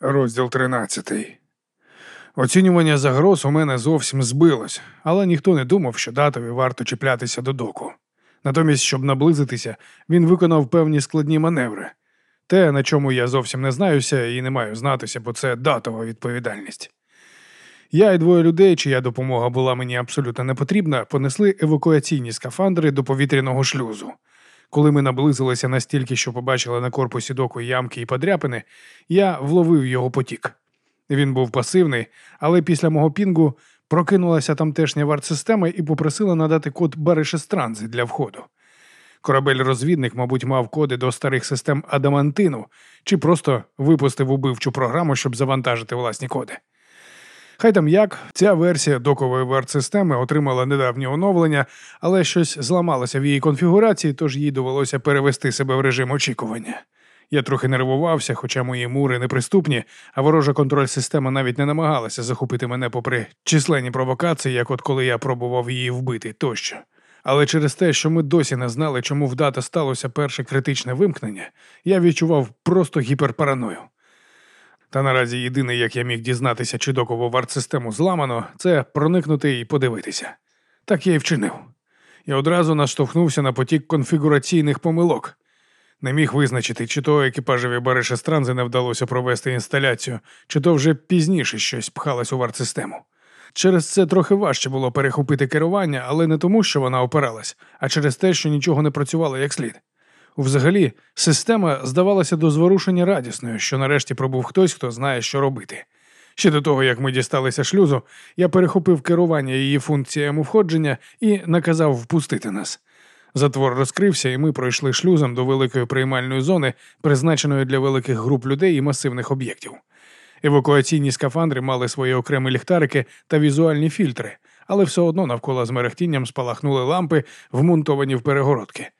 Розділ 13. Оцінювання загроз у мене зовсім збилось, але ніхто не думав, що датові варто чіплятися до доку. Натомість, щоб наблизитися, він виконав певні складні маневри. Те, на чому я зовсім не знаюся і не маю знатися, бо це датова відповідальність. Я і двоє людей, чия допомога була мені абсолютно не потрібна, понесли евакуаційні скафандри до повітряного шлюзу. Коли ми наблизилися настільки, що побачили на корпусі доку ямки і подряпини, я вловив його потік. Він був пасивний, але після мого пінгу прокинулася тамтешня варт-система і попросила надати код Баришестранзи для входу. Корабель-розвідник, мабуть, мав коди до старих систем Адамантину чи просто випустив убивчу програму, щоб завантажити власні коди. Хай там як, ця версія докової варт-системи отримала недавнє оновлення, але щось зламалося в її конфігурації, тож їй довелося перевести себе в режим очікування. Я трохи нервувався, хоча мої мури неприступні, а ворожа контроль система навіть не намагалася захопити мене попри численні провокації, як от коли я пробував її вбити тощо. Але через те, що ми досі не знали, чому в дата сталося перше критичне вимкнення, я відчував просто гіперпараною. Та наразі єдине, як я міг дізнатися, чи докову варт-систему зламано, це проникнути і подивитися. Так я й вчинив. Я одразу наштовхнувся на потік конфігураційних помилок. Не міг визначити, чи то екіпажеві Бариша Странзи не вдалося провести інсталяцію, чи то вже пізніше щось пхалось у варт-систему. Через це трохи важче було перехопити керування, але не тому, що вона опиралась, а через те, що нічого не працювало як слід. Взагалі, система здавалася до зворушення радісною, що нарешті пробув хтось, хто знає, що робити. Ще до того, як ми дісталися шлюзу, я перехопив керування її функціями входження і наказав впустити нас. Затвор розкрився, і ми пройшли шлюзом до великої приймальної зони, призначеної для великих груп людей і масивних об'єктів. Евакуаційні скафандри мали свої окремі ліхтарики та візуальні фільтри, але все одно навколо з мерехтінням спалахнули лампи, вмонтовані в перегородки.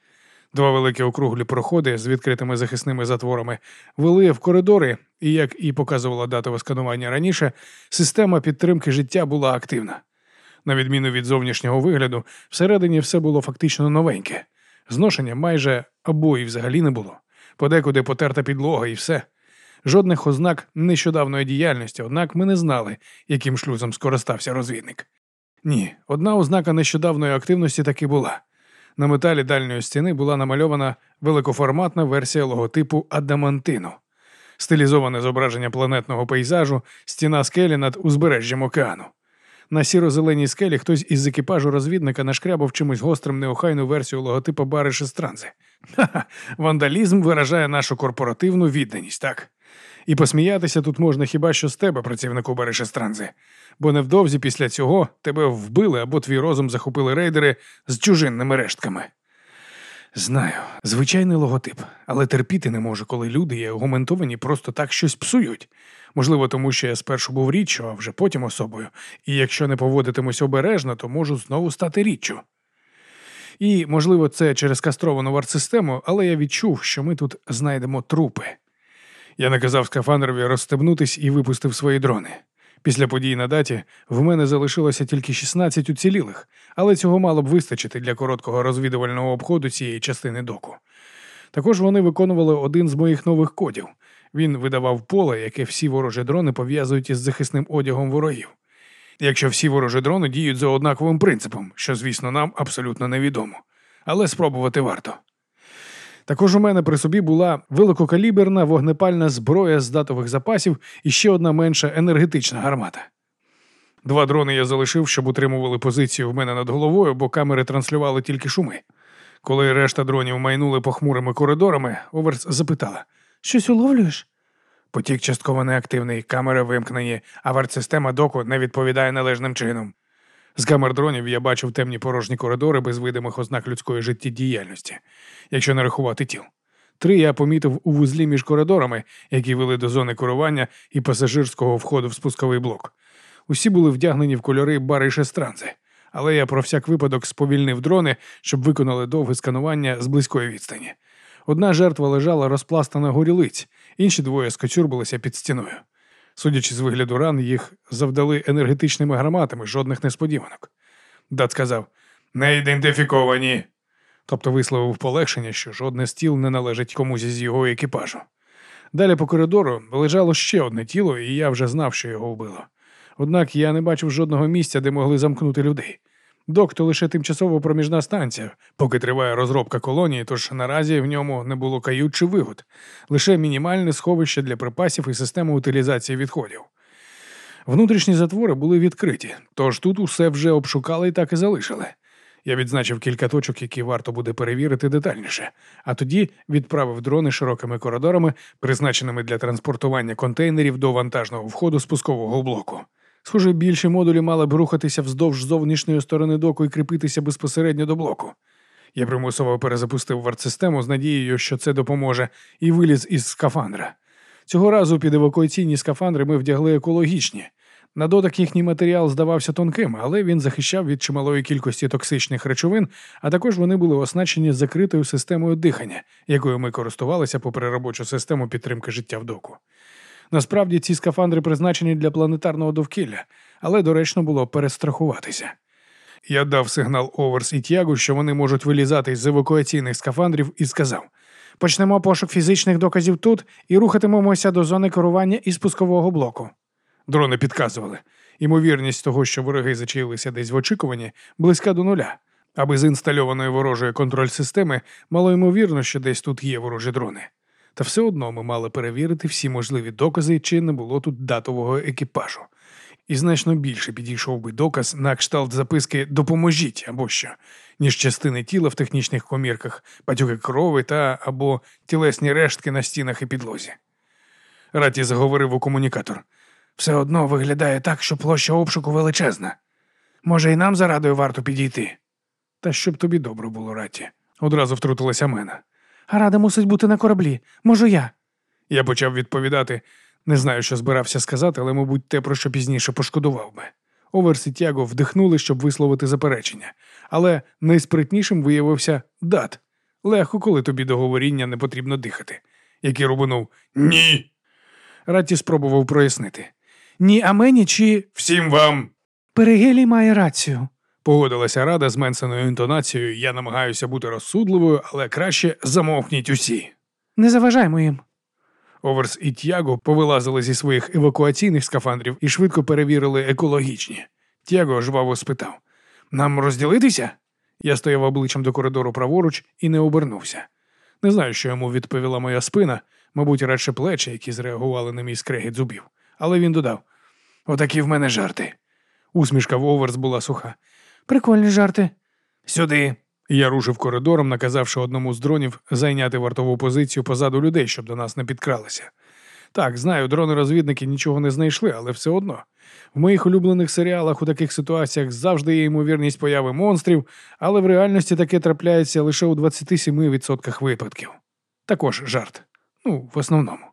Два великі округлі проходи з відкритими захисними затворами вели в коридори, і, як і показувала датове сканування раніше, система підтримки життя була активна. На відміну від зовнішнього вигляду, всередині все було фактично новеньке. Зношення майже або і взагалі не було. Подекуди потерта підлога і все. Жодних ознак нещодавної діяльності, однак ми не знали, яким шлюзом скористався розвідник. Ні, одна ознака нещодавної активності таки була. На металі дальньої стіни була намальована великоформатна версія логотипу Адамантину, стилізоване зображення планетного пейзажу, стіна скелі над узбережжям океану. На сіро-зеленій скелі хтось із екіпажу розвідника нашкрябав чимось гострим неохайну версію логотипа Бари Шестранзи. Ха-ха, вандалізм виражає нашу корпоративну відданість, так? І посміятися тут можна хіба що з тебе, працівнику Бари Бо невдовзі після цього тебе вбили або твій розум захопили рейдери з чужинними рештками. Знаю, звичайний логотип, але терпіти не можу, коли люди є аргументовані просто так щось псують. Можливо, тому що я спершу був річчю, а вже потім особою, і якщо не поводитимусь обережно, то можу знову стати річчю. І, можливо, це через кастровану варт-систему, але я відчув, що ми тут знайдемо трупи. Я наказав скафандрові розстебнутись і випустив свої дрони. Після подій на даті в мене залишилося тільки 16 уцілілих, але цього мало б вистачити для короткого розвідувального обходу цієї частини доку. Також вони виконували один з моїх нових кодів. Він видавав поле, яке всі ворожі дрони пов'язують із захисним одягом ворогів. Якщо всі ворожі дрони діють за однаковим принципом, що, звісно, нам абсолютно невідомо. Але спробувати варто. Також у мене при собі була великокаліберна вогнепальна зброя з датових запасів і ще одна менша енергетична гармата. Два дрони я залишив, щоб утримували позицію в мене над головою, бо камери транслювали тільки шуми. Коли решта дронів майнули похмурими коридорами, Оверс запитала: Щось уловлюєш? Потік частково неактивний, камери вимкнені, а варт-система доку не відповідає належним чином. З камер дронів я бачив темні порожні коридори без видимих ознак людської життєдіяльності, якщо не рахувати тіл. Три я помітив у вузлі між коридорами, які вели до зони керування і пасажирського входу в спусковий блок. Усі були вдягнені в кольори бари шестранзи, але я про всяк випадок сповільнив дрони, щоб виконали довге сканування з близької відстані. Одна жертва лежала розпластана горілиць, інші двоє скочурбилися під стіною. Судячи з вигляду ран, їх завдали енергетичними гарматами, жодних несподіванок. Дат сказав не ідентифіковані, тобто висловив полегшення, що жодне стіл не належить комусь із його екіпажу. Далі по коридору лежало ще одне тіло, і я вже знав, що його вбило. Однак я не бачив жодного місця, де могли замкнути людей. Док то лише тимчасово проміжна станція, поки триває розробка колонії, тож наразі в ньому не було кают чи вигод, лише мінімальне сховище для припасів і система утилізації відходів. Внутрішні затвори були відкриті, тож тут усе вже обшукали і так і залишили. Я відзначив кілька точок, які варто буде перевірити детальніше, а тоді відправив дрони широкими коридорами, призначеними для транспортування контейнерів до вантажного входу спускового блоку. Схоже, більші модулі мали б рухатися вздовж зовнішньої сторони доку і кріпитися безпосередньо до блоку. Я примусово перезапустив вартсистему з надією, що це допоможе, і виліз із скафандра. Цього разу під евакуаційні скафандри ми вдягли екологічні. На дотик їхній матеріал здавався тонким, але він захищав від чималої кількості токсичних речовин, а також вони були оснащені закритою системою дихання, якою ми користувалися попри робочу систему підтримки життя в доку. Насправді ці скафандри призначені для планетарного довкілля, але доречно було перестрахуватися. Я дав сигнал Оверс і Тягу, що вони можуть вилізати з евакуаційних скафандрів, і сказав: почнемо пошук фізичних доказів тут і рухатимемося до зони керування і спускового блоку. Дрони підказували. Ймовірність того, що вороги зачаїлися десь в очікуванні, близька до нуля. А без інстальованої ворожої контроль системи мало ймовірно, що десь тут є ворожі дрони. Та все одно ми мали перевірити всі можливі докази, чи не було тут датового екіпажу. І значно більше підійшов би доказ на кшталт записки Допоможіть або що, ніж частини тіла в технічних комірках, патюки крови та або тілесні рештки на стінах і підлозі. Раті заговорив у комунікатор. Все одно виглядає так, що площа обшуку величезна. Може, і нам зарадою варто підійти. Та щоб тобі добре було, Раті. Одразу втрутилася Мена. А рада мусить бути на кораблі. Можу я. Я почав відповідати. Не знаю, що збирався сказати, але, мабуть, те, про що пізніше пошкодував би. Оверс і Тяго вдихнули, щоб висловити заперечення, але найспритнішим виявився дат. Легко, коли тобі до говоріння не потрібно дихати. Який рубанув Ні. Ратті спробував прояснити. Ні, а мені чи. Всім вам. Перегелій має рацію. Погодилася рада з менсеною інтонацією. Я намагаюся бути розсудливою, але краще замовкніть усі. Не заважаймо їм. Оверс і Тяго повилазили зі своїх евакуаційних скафандрів і швидко перевірили екологічні. Тяго жваво спитав: Нам розділитися? Я стояв обличчям до коридору праворуч і не обернувся. Не знаю, що йому відповіла моя спина, мабуть, радше плечі, які зреагували на мій скрегіт зубів. Але він додав: Отакі в мене жарти. Усмішка в Оверс була суха. Прикольні жарти. Сюди. Я рушив коридором, наказавши одному з дронів зайняти вартову позицію позаду людей, щоб до нас не підкралися. Так, знаю, дрони-розвідники нічого не знайшли, але все одно. В моїх улюблених серіалах у таких ситуаціях завжди є ймовірність появи монстрів, але в реальності таке трапляється лише у 27% випадків. Також жарт. Ну, в основному.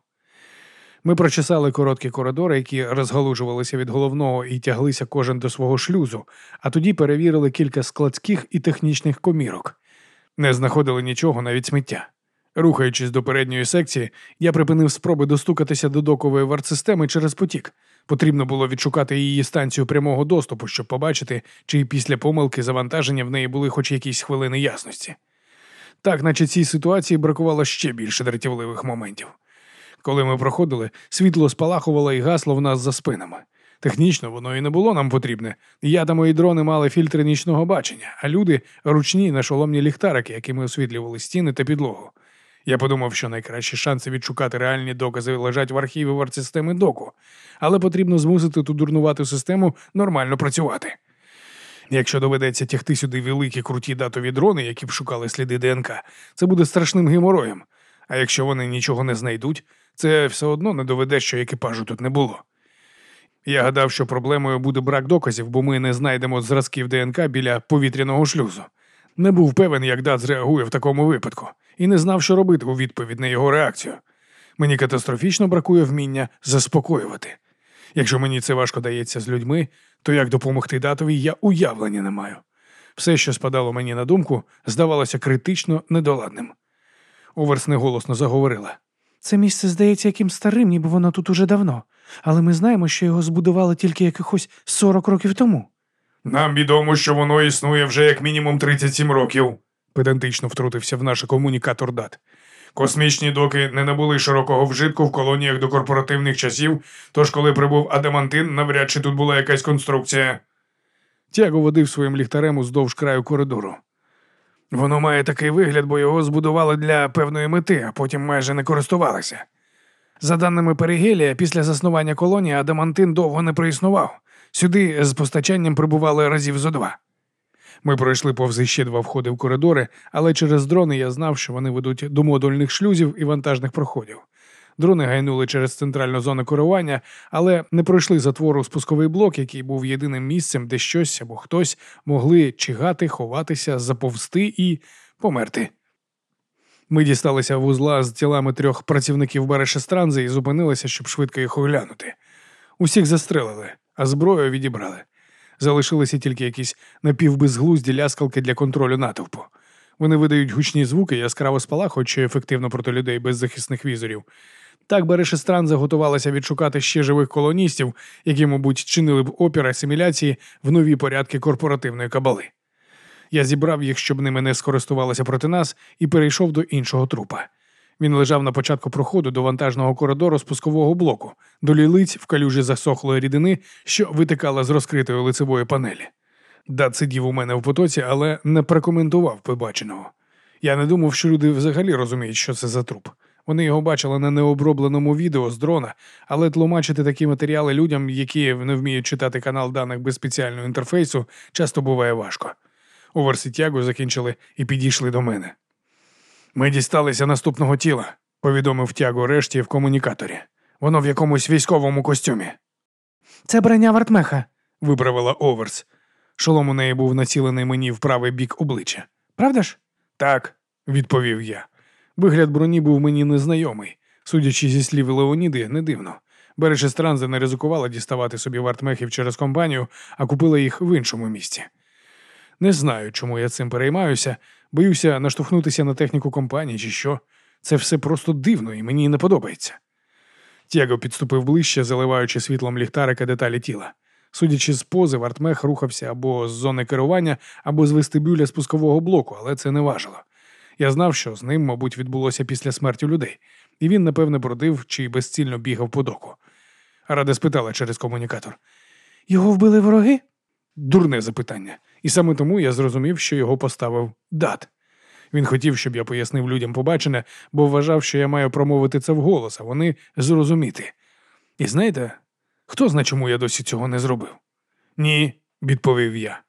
Ми прочесали короткі коридори, які розгалужувалися від головного і тяглися кожен до свого шлюзу, а тоді перевірили кілька складських і технічних комірок. Не знаходили нічого, навіть сміття. Рухаючись до передньої секції, я припинив спроби достукатися до докової вартсистеми через потік. Потрібно було відшукати її станцію прямого доступу, щоб побачити, чи після помилки завантаження в неї були хоч якісь хвилини ясності. Так, наче цій ситуації бракувало ще більше дратівливих моментів. Коли ми проходили, світло спалахувало і гасло в нас за спинами. Технічно воно і не було нам потрібне. Я та мої дрони мали фільтри нічного бачення, а люди ручні нашоломні ліхтарики, якими освітлювали стіни та підлогу. Я подумав, що найкращі шанси відшукати реальні докази лежать в архіві вартсистеми доку, але потрібно змусити ту дурнувату систему нормально працювати. Якщо доведеться тягти сюди великі круті датові дрони, які б шукали сліди ДНК, це буде страшним геморроєм. А якщо вони нічого не знайдуть, це все одно не доведе, що екіпажу тут не було. Я гадав, що проблемою буде брак доказів, бо ми не знайдемо зразків ДНК біля повітряного шлюзу. Не був певен, як дат зреагує в такому випадку, і не знав, що робити у відповідь на його реакцію. Мені катастрофічно бракує вміння заспокоювати. Якщо мені це важко дається з людьми, то як допомогти датові я уявлення не маю. Все, що спадало мені на думку, здавалося критично недоладним. Оверс неголосно заговорила. Це місце здається яким старим, ніби воно тут уже давно, але ми знаємо, що його збудували тільки якихось 40 років тому. Нам відомо, що воно існує вже як мінімум 37 років, педантично втрутився в наш комунікатор дат. Космічні доки не набули широкого вжитку в колоніях до корпоративних часів, тож коли прибув Адамантин, навряд чи тут була якась конструкція. Тяго водив своїм ліхтарем уздовж краю коридору. Воно має такий вигляд, бо його збудували для певної мети, а потім майже не користувалися. За даними Перегелія, після заснування колонії Адамантин довго не проіснував. Сюди з постачанням прибували разів зо два. Ми пройшли повз ще два входи в коридори, але через дрони я знав, що вони ведуть до модульних шлюзів і вантажних проходів. Дрони гайнули через центральну зону керування, але не пройшли затвору спусковий блок, який був єдиним місцем, де щось або хтось могли чигати, ховатися, заповзти і померти. Ми дісталися вузла з тілами трьох працівників Берешестранзи і зупинилися, щоб швидко їх оглянути. Усіх застрелили, а зброю відібрали. Залишилися тільки якісь напівбезглузді ляскалки для контролю натовпу. Вони видають гучні звуки, яскраво спалахують, що ефективно проти людей без захисних візорів. Так Берешестран заготувалася відшукати ще живих колоністів, які, мабуть, чинили б опір асиміляції в нові порядки корпоративної кабали. Я зібрав їх, щоб ними не скористувалися проти нас, і перейшов до іншого трупа. Він лежав на початку проходу до вантажного коридору спускового блоку, до лілиць в калюжі засохлої рідини, що витикала з розкритої лицевої панелі. Дат сидів у мене в потоці, але не прокоментував побаченого. Я не думав, що люди взагалі розуміють, що це за труп. Вони його бачили на необробленому відео з дрона, але тлумачити такі матеріали людям, які не вміють читати канал даних без спеціального інтерфейсу, часто буває важко. У Верситягу закінчили і підійшли до мене. Ми дісталися наступного тіла, повідомив тягу решті в комунікаторі. Воно в якомусь військовому костюмі. Це броня Вартмеха, виправила Оверс. Шолом у неї був націлений мені в правий бік обличчя. Правда ж? Так, відповів я. Вигляд броні був мені незнайомий. Судячи зі слів Леоніди, не дивно. Бережа Странзи не ризикувала діставати собі вартмехів через компанію, а купила їх в іншому місці. Не знаю, чому я цим переймаюся, боюся наштовхнутися на техніку компанії чи що. Це все просто дивно і мені не подобається. Тяго підступив ближче, заливаючи світлом ліхтарика деталі тіла. Судячи з пози, вартмех рухався або з зони керування, або з вестибюля спускового блоку, але це не важило. Я знав, що з ним, мабуть, відбулося після смерті людей, і він, напевне, бродив чи безцільно бігав по доку. Рада спитала через комунікатор. Його вбили вороги? Дурне запитання. І саме тому я зрозумів, що його поставив дат. Він хотів, щоб я пояснив людям побачене, бо вважав, що я маю промовити це вголос, а вони зрозуміти. І знаєте, хто зна, чому я досі цього не зробив? Ні, відповів я.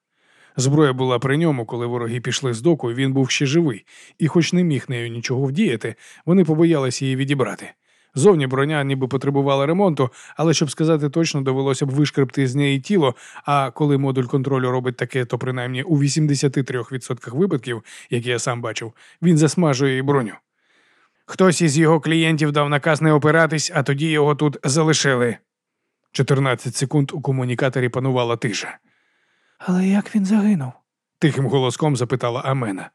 Зброя була при ньому, коли вороги пішли з доку, і він був ще живий, і, хоч не міг нею нічого вдіяти, вони побоялися її відібрати. Зовні броня ніби потребувала ремонту, але щоб сказати точно, довелося б вишкребти з неї тіло. А коли модуль контролю робить таке, то принаймні у 83% випадків, які я сам бачив, він засмажує її броню. Хтось із його клієнтів дав наказ не опиратись, а тоді його тут залишили. 14 секунд у комунікаторі панувала тиша. Але як він загинув? тихим голоском запитала Амена.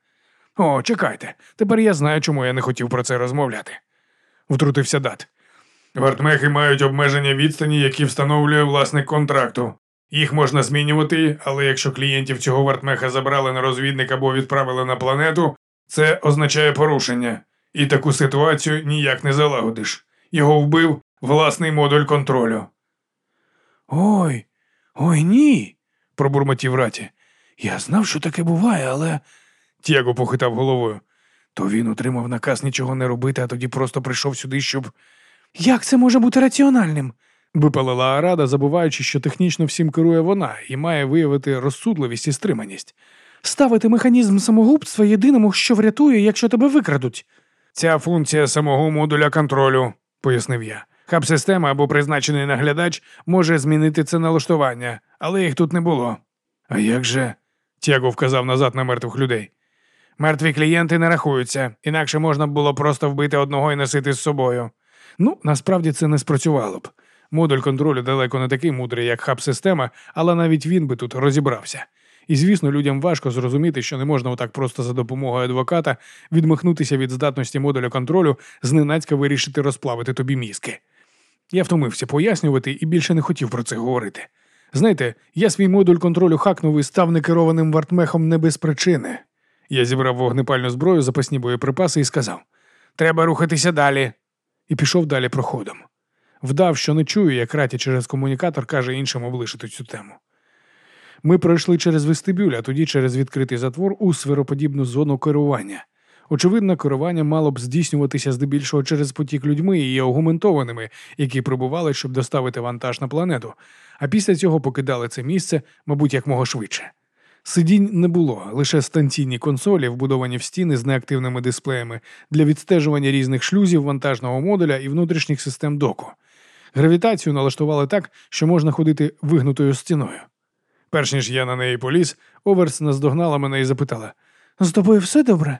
О, чекайте, тепер я знаю, чому я не хотів про це розмовляти. Втрутився дат. Вартмехи мають обмеження відстані, які встановлює власник контракту. Їх можна змінювати, але якщо клієнтів цього вартмеха забрали на розвідник або відправили на планету, це означає порушення, і таку ситуацію ніяк не залагодиш. Його вбив власний модуль контролю. Ой, ой ні, пробурмотів раті. Я знав, що таке буває, але. Тяго похитав головою. То він отримав наказ нічого не робити, а тоді просто прийшов сюди, щоб. Як це може бути раціональним? випалила Арада, забуваючи, що технічно всім керує вона і має виявити розсудливість і стриманість. Ставити механізм самогубства єдиному, що врятує, якщо тебе викрадуть. Ця функція самого модуля контролю, пояснив я. Хаб-система або призначений наглядач може змінити це налаштування, але їх тут не було. А як же? Тяго вказав назад на мертвих людей. Мертві клієнти не рахуються, інакше можна було просто вбити одного і носити з собою. Ну, насправді це не спрацювало б. Модуль контролю далеко не такий мудрий, як хаб-система, але навіть він би тут розібрався. І, звісно, людям важко зрозуміти, що не можна отак просто за допомогою адвоката відмахнутися від здатності модуля контролю, зненацька вирішити розплавити тобі мізки. Я втомився пояснювати і більше не хотів про це говорити. Знаєте, я свій модуль контролю хакнув і став некерованим вартмехом не без причини. Я зібрав вогнепальну зброю, запасні боєприпаси і сказав: Треба рухатися далі. І пішов далі проходом. Вдав, що не чую, як раті через комунікатор каже іншим облишити цю тему. Ми пройшли через вестибюль, а тоді через відкритий затвор у сфероподібну зону керування. Очевидно, керування мало б здійснюватися здебільшого через потік людьми і агументованими, які прибували, щоб доставити вантаж на планету, а після цього покидали це місце, мабуть, якмога швидше. Сидінь не було, лише станційні консолі, вбудовані в стіни з неактивними дисплеями для відстежування різних шлюзів вантажного модуля і внутрішніх систем доку. Гравітацію налаштували так, що можна ходити вигнутою стіною. Перш ніж я на неї поліз, Оверс наздогнала мене і запитала: З тобою все добре?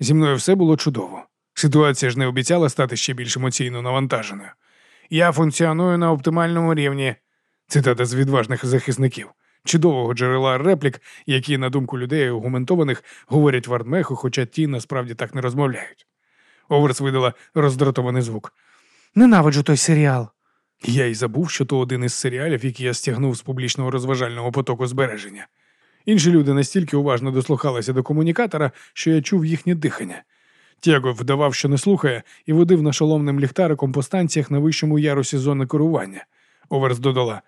Зі мною все було чудово. Ситуація ж не обіцяла стати ще більш емоційно навантаженою. Я функціоную на оптимальному рівні. Цитата з відважних захисників, чудового джерела реплік, які, на думку людей аргументованих, говорять в артмеху, хоча ті насправді так не розмовляють. Оверс видала роздратований звук. Ненавиджу той серіал. Я й забув, що то один із серіалів, які я стягнув з публічного розважального потоку збереження. Інші люди настільки уважно дослухалися до комунікатора, що я чув їхнє дихання. Тяго вдавав, що не слухає, і водив нашоломним ліхтариком по станціях на вищому ярусі зони керування. Оверс додала: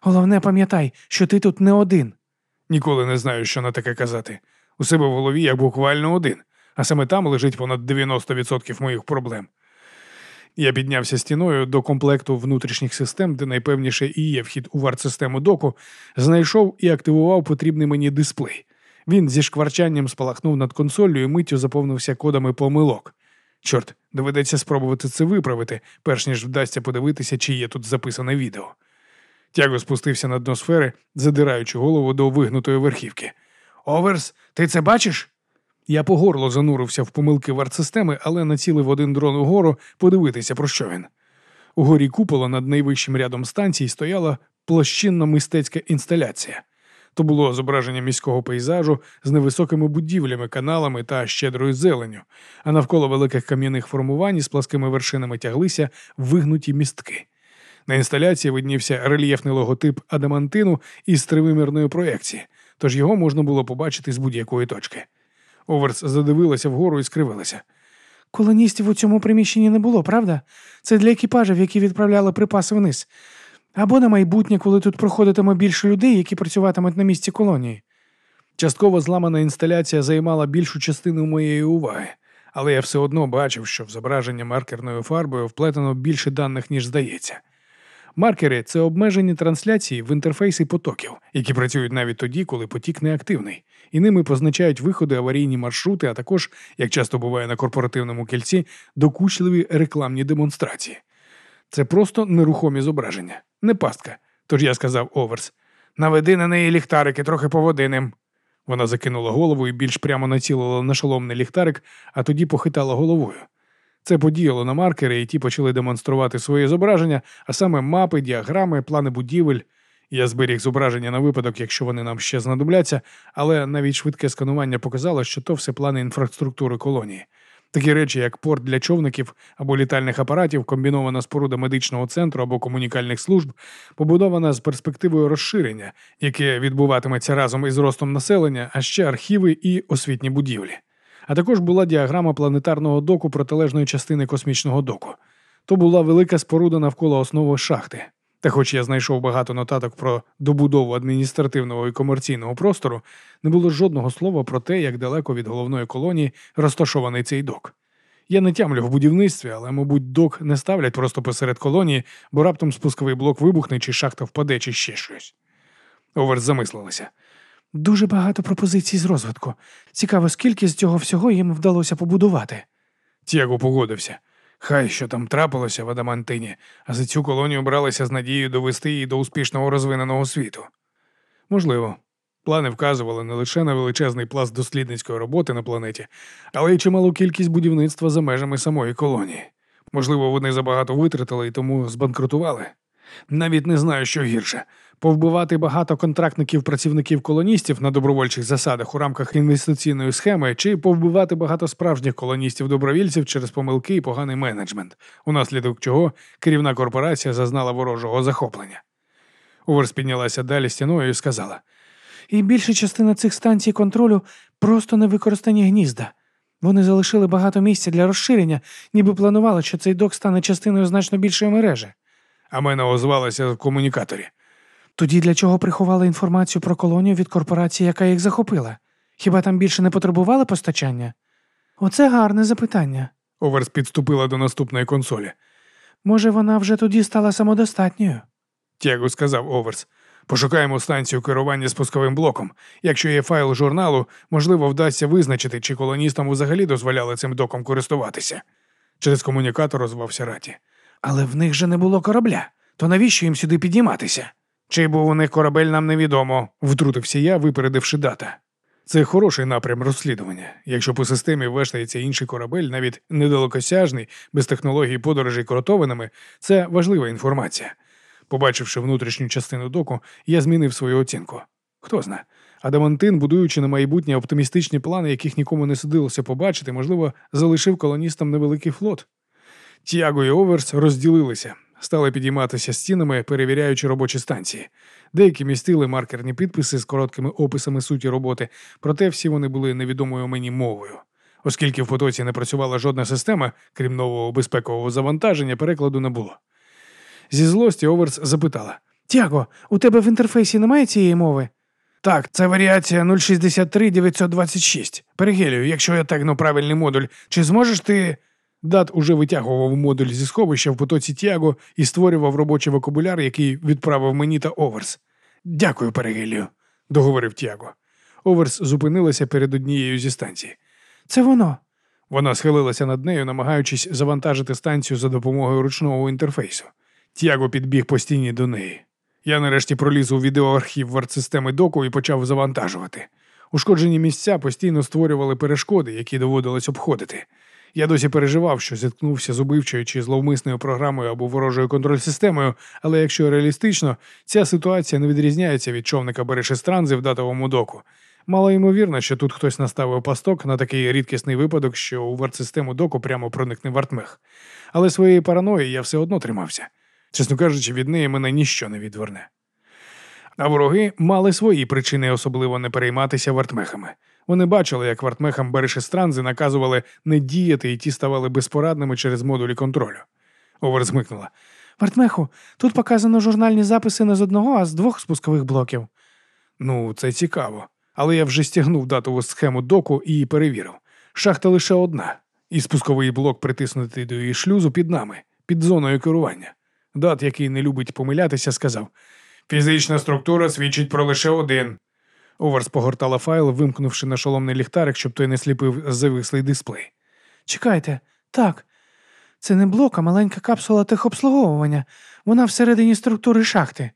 Головне, пам'ятай, що ти тут не один. Ніколи не знаю, що на таке казати. У себе в голові я буквально один, а саме там лежить понад 90% моїх проблем. Я піднявся стіною до комплекту внутрішніх систем, де найпевніше і є вхід у варт-систему доку, знайшов і активував потрібний мені дисплей. Він зі шкварчанням спалахнув над консолью і миттю заповнився кодами помилок. Чорт, доведеться спробувати це виправити, перш ніж вдасться подивитися, чи є тут записане відео. Тяго спустився на дно сфери, задираючи голову до вигнутої верхівки. Оверс, ти це бачиш? Я по горло занурився в помилки варт-системи, але націлив один дрон угору подивитися, про що він. У горі купола над найвищим рядом станцій стояла площинно мистецька інсталяція. То було зображення міського пейзажу з невисокими будівлями, каналами та щедрою зеленю, а навколо великих кам'яних формувань з пласкими вершинами тяглися вигнуті містки. На інсталяції виднівся рельєфний логотип адамантину із тривимірної проекції, тож його можна було побачити з будь-якої точки. Оверс задивилася вгору і скривилася. Колоністів у цьому приміщенні не було, правда? Це для екіпажів, які відправляли припаси вниз. Або на майбутнє, коли тут проходитиме більше людей, які працюватимуть на місці колонії. Частково зламана інсталяція займала більшу частину моєї уваги, але я все одно бачив, що в зображення маркерною фарбою вплетено більше даних, ніж здається. Маркери це обмежені трансляції в інтерфейсі потоків, які працюють навіть тоді, коли потік не активний, і ними позначають виходи, аварійні маршрути, а також, як часто буває на корпоративному кільці, докучливі рекламні демонстрації. Це просто нерухомі зображення, не пастка. Тож я сказав Оверс: наведи на неї ліхтарики, трохи поводи ним. Вона закинула голову і більш прямо націлила на шоломний ліхтарик, а тоді похитала головою. Це подіяло на маркери, і ті почали демонструвати своє зображення, а саме мапи, діаграми, плани будівель. Я зберіг зображення на випадок, якщо вони нам ще знадобляться, але навіть швидке сканування показало, що то все плани інфраструктури колонії. Такі речі, як порт для човників або літальних апаратів, комбінована споруда медичного центру або комунікальних служб, побудована з перспективою розширення, яке відбуватиметься разом із ростом населення, а ще архіви і освітні будівлі. А також була діаграма планетарного доку протилежної частини космічного доку. То була велика споруда навколо основи шахти. Та, хоч я знайшов багато нотаток про добудову адміністративного і комерційного простору, не було жодного слова про те, як далеко від головної колонії розташований цей док. Я не тямлю в будівництві, але, мабуть, док не ставлять просто посеред колонії, бо раптом спусковий блок вибухне, чи шахта впаде, чи ще щось. Оверс замислилася. Дуже багато пропозицій з розвитку. Цікаво, скільки з цього всього їм вдалося побудувати. Тяго погодився. Хай що там трапилося в Адамантині, а за цю колонію бралися з надією довести її до успішного розвиненого світу. Можливо, плани вказували не лише на величезний пласт дослідницької роботи на планеті, але й чималу кількість будівництва за межами самої колонії. Можливо, вони забагато витратили і тому збанкрутували. Навіть не знаю, що гірше повбивати багато контрактників працівників колоністів на добровольчих засадах у рамках інвестиційної схеми, чи повбивати багато справжніх колоністів-добровільців через помилки і поганий менеджмент, унаслідок чого керівна корпорація зазнала ворожого захоплення. Уверс піднялася далі стіною і сказала: І більша частина цих станцій контролю просто невикористані гнізда. Вони залишили багато місця для розширення, ніби планували, що цей док стане частиною значно більшої мережі. Амена озвалася в комунікаторі. Тоді для чого приховали інформацію про колонію від корпорації, яка їх захопила? Хіба там більше не потребували постачання? Оце гарне запитання. Оверс підступила до наступної консолі. Може, вона вже тоді стала самодостатньою? Тяго сказав Оверс. Пошукаємо станцію керування спусковим блоком. Якщо є файл журналу, можливо, вдасться визначити, чи колоністам взагалі дозволяли цим доком користуватися. Через комунікатор озвався Раті. Але в них же не було корабля. То навіщо їм сюди підійматися? Чи був у них корабель, нам невідомо, втрутився я, випередивши дата. Це хороший напрям розслідування. Якщо по системі вештається інший корабель, навіть недалекосяжний, без технологій подорожей кротовинами, це важлива інформація. Побачивши внутрішню частину доку, я змінив свою оцінку. Хто зна, Адамантин, будуючи на майбутнє оптимістичні плани, яких нікому не судилося побачити, можливо, залишив колоністам невеликий флот. Тіаго і Оверс розділилися, стали підійматися стінами, перевіряючи робочі станції. Деякі містили маркерні підписи з короткими описами суті роботи, проте всі вони були невідомою мені мовою. Оскільки в потоці не працювала жодна система, крім нового безпекового завантаження, перекладу не було. Зі злості Оверс запитала: Тяго, у тебе в інтерфейсі немає цієї мови? Так, це варіація 063 926. Перегелію, якщо я тегну правильний модуль, чи зможеш ти. Дат уже витягував модуль зі сховища в потоці Тіаго і створював робочий вокабуляр, який відправив мені та Оверс. Дякую, Перегелію, договорив Тіаго. Оверс зупинилася перед однією зі станцій. Це воно. Вона схилилася над нею, намагаючись завантажити станцію за допомогою ручного інтерфейсу. Тіаго підбіг по стіні до неї. Я нарешті проліз у відеоархів вартсистеми доку і почав завантажувати. Ушкоджені місця постійно створювали перешкоди, які доводилось обходити. Я досі переживав, що зіткнувся з убивчою чи зловмисною програмою або ворожою контроль-системою, але якщо реалістично, ця ситуація не відрізняється від човника Берешестранзи в датовому доку. Мало ймовірно, що тут хтось наставив пасток на такий рідкісний випадок, що у вартсистему доку прямо проникне вартмех. Але своєї параної я все одно тримався. Чесно кажучи, від неї мене ніщо не відверне. А вороги мали свої причини особливо не перейматися вартмехами. Вони бачили, як вартмехам Берешестранзи наказували не діяти, і ті ставали безпорадними через модулі контролю. Овер змикнула. Вартмеху, тут показано журнальні записи не з одного, а з двох спускових блоків. Ну, це цікаво. Але я вже стягнув датову схему доку і перевірив. Шахта лише одна, і спусковий блок притиснутий до її шлюзу під нами, під зоною керування. Дат, який не любить помилятися, сказав: Фізична структура свідчить про лише один. Оверс погортала файл, вимкнувши на шоломний ліхтарик, щоб той не сліпив завислий дисплей. Чекайте, так. Це не блок, а маленька капсула техобслуговування. Вона всередині структури шахти.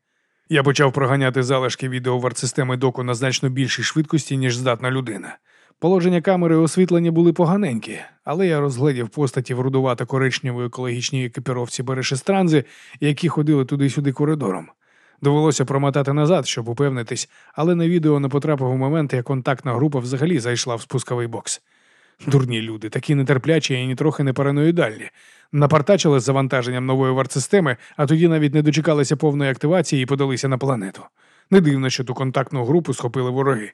Я почав проганяти залишки відеовартсистеми доку на значно більшій швидкості, ніж здатна людина. Положення камери і освітлення були поганенькі, але я розглядів постаті в рудувато коричневої екологічній екіпіровці Берешестранзи, які ходили туди-сюди коридором. Довелося промотати назад, щоб упевнитись, але на відео не потрапив у момент, як контактна група взагалі зайшла в спусковий бокс. Дурні люди, такі нетерплячі і нітрохи не параноїдальні. Напартачили з завантаженням нової вартсистеми, а тоді навіть не дочекалися повної активації і подалися на планету. Не дивно, що ту контактну групу схопили вороги.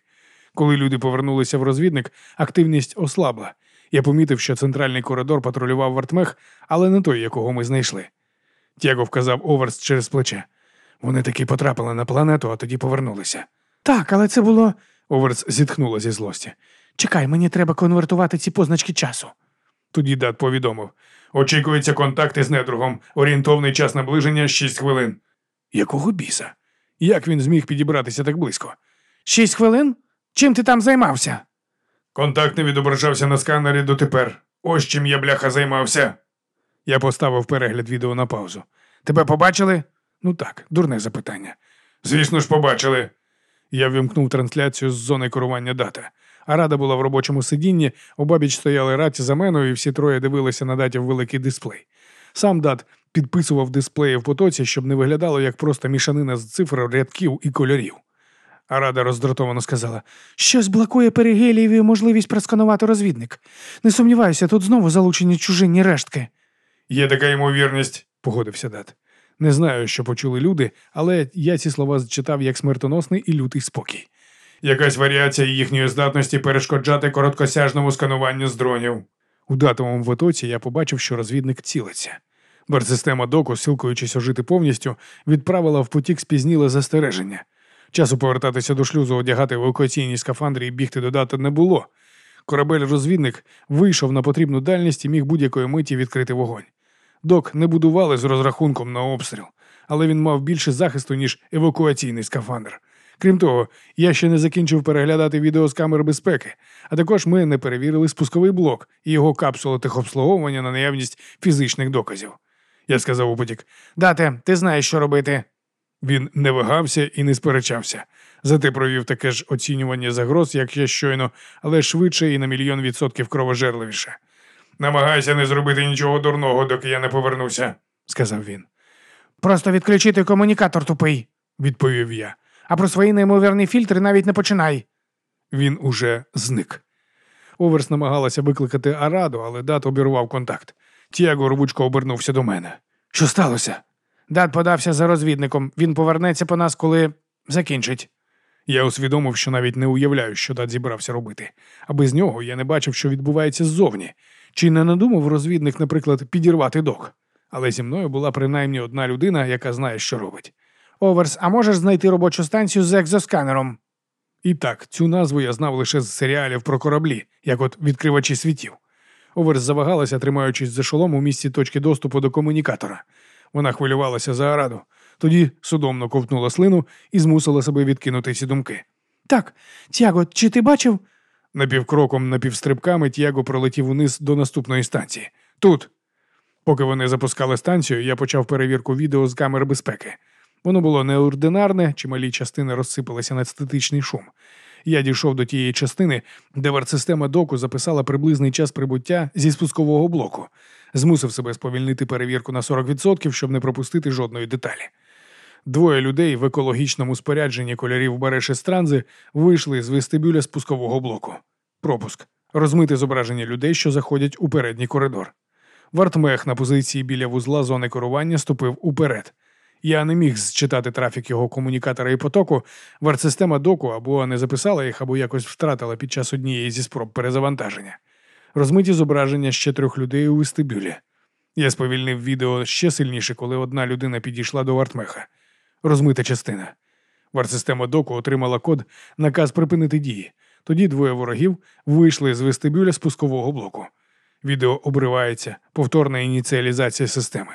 Коли люди повернулися в розвідник, активність ослабла. Я помітив, що центральний коридор патрулював вартмех, але не той, якого ми знайшли. Тяго вказав Оверс через плече. Вони таки потрапили на планету, а тоді повернулися. Так, але це було. Оверс зітхнула зі злості. Чекай, мені треба конвертувати ці позначки часу. Тоді Дат повідомив. Очікується контакт із недругом. Орієнтовний час наближення 6 хвилин. Якого біса? Як він зміг підібратися так близько? Шість хвилин? Чим ти там займався? Контакт не відображався на сканері дотепер. Ось чим я бляха займався. Я поставив перегляд відео на паузу. Тебе побачили? Ну так, дурне запитання. Звісно ж, побачили. Я вимкнув трансляцію з зони керування дата. А рада була в робочому сидінні, обабіч стояли раті за мене, і всі троє дивилися на даті в великий дисплей. Сам дат підписував дисплеї в потоці, щоб не виглядало як просто мішанина з цифр, рядків і кольорів. А рада роздратовано сказала: Щось блокує перигелієві можливість просканувати розвідник. Не сумніваюся, тут знову залучені чужинні рештки. Є така ймовірність, погодився дат. Не знаю, що почули люди, але я ці слова читав як смертоносний і лютий спокій. Якась варіація їхньої здатності перешкоджати короткосяжному скануванню з дронів. У датовому витоці я побачив, що розвідник цілиться. Бортсистема доку, силкуючись ожити повністю, відправила в потік спізніле застереження. Часу повертатися до шлюзу, одягати евакуаційні скафандри і бігти до дати не було. Корабель-розвідник вийшов на потрібну дальність і міг будь-якої миті відкрити вогонь. Док не будували з розрахунком на обстріл, але він мав більше захисту, ніж евакуаційний скафандр. Крім того, я ще не закінчив переглядати відео з камер безпеки, а також ми не перевірили спусковий блок і його капсулу техобслуговування на наявність фізичних доказів. Я сказав у потік: Дате, ти знаєш, що робити. Він не вагався і не сперечався. Зате провів таке ж оцінювання загроз, як я щойно, але швидше і на мільйон відсотків кровожерливіше. Намагайся не зробити нічого дурного, доки я не повернуся, сказав він. Просто відключити комунікатор тупий, Відповів я. а про свої неймовірні фільтри навіть не починай. Він уже зник. Оверс намагалася викликати Араду, але дат обірвав контакт. Тіаго рвучко обернувся до мене. Що сталося? Дат подався за розвідником. Він повернеться по нас, коли закінчить. Я усвідомив, що навіть не уявляю, що дат зібрався робити. А без нього я не бачив, що відбувається ззовні. Чи не надумав розвідник, наприклад, підірвати док? Але зі мною була принаймні одна людина, яка знає, що робить. Оверс, а можеш знайти робочу станцію з екзосканером? І так, цю назву я знав лише з серіалів про кораблі, як от відкривачі світів. Оверс завагалася, тримаючись за шолом у місці точки доступу до комунікатора. Вона хвилювалася за Араду. Тоді судомно ковтнула слину і змусила себе відкинути ці думки. Так, Тяго, чи ти бачив? Напівкроком, напівстрибками Тіаго пролетів униз до наступної станції. Тут. Поки вони запускали станцію, я почав перевірку відео з камер безпеки. Воно було неординарне, чималі частини розсипалися на статичний шум. Я дійшов до тієї частини, де вартсистема доку записала приблизний час прибуття зі спускового блоку, змусив себе сповільнити перевірку на 40%, щоб не пропустити жодної деталі. Двоє людей в екологічному спорядженні кольорів бареші странзи вийшли з вестибюля спускового блоку. Пропуск. Розмите зображення людей, що заходять у передній коридор. Вартмех на позиції біля вузла зони керування ступив уперед. Я не міг зчитати трафік його комунікатора і потоку. Вартсистема доку або не записала їх, або якось втратила під час однієї зі спроб перезавантаження. Розмиті зображення ще трьох людей у вестибюлі. Я сповільнив відео ще сильніше, коли одна людина підійшла до Вартмеха. Розмита частина. Вартсистема доку отримала код наказ припинити дії. Тоді двоє ворогів вийшли з вестибюля спускового блоку. Відео обривається, повторна ініціалізація системи.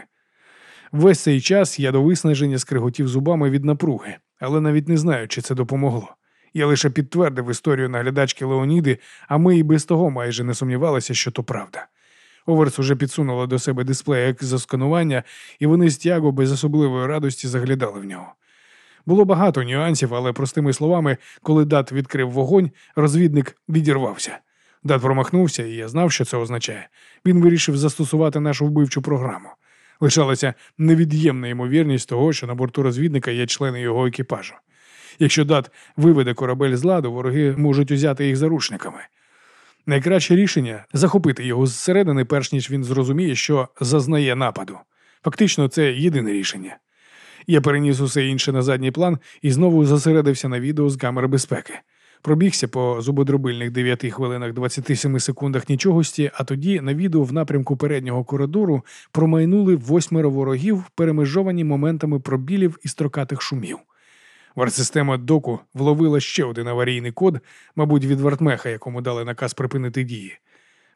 Весь цей час я до виснаження скриготів зубами від напруги, але навіть не знаю, чи це допомогло. Я лише підтвердив історію наглядачки Леоніди, а ми і без того майже не сумнівалися, що то правда. Оверс уже підсунула до себе дисплей екзосканування, і вони з Тяго без особливої радості заглядали в нього. Було багато нюансів, але простими словами, коли дат відкрив вогонь, розвідник відірвався. Дат промахнувся, і я знав, що це означає. Він вирішив застосувати нашу вбивчу програму. Лишалася невід'ємна ймовірність того, що на борту розвідника є члени його екіпажу. Якщо дат виведе корабель з ладу, вороги можуть узяти їх заручниками. Найкраще рішення захопити його зсередини, перш ніж він зрозуміє, що зазнає нападу. Фактично, це єдине рішення. Я переніс усе інше на задній план і знову зосередився на відео з камери безпеки. Пробігся по зубодробильних 9 хвилинах 27 секундах нічогості, а тоді на відео в напрямку переднього коридору промайнули восьмеро ворогів, перемежовані моментами пробілів і строкатих шумів. Вартсистема доку вловила ще один аварійний код, мабуть, від вартмеха, якому дали наказ припинити дії.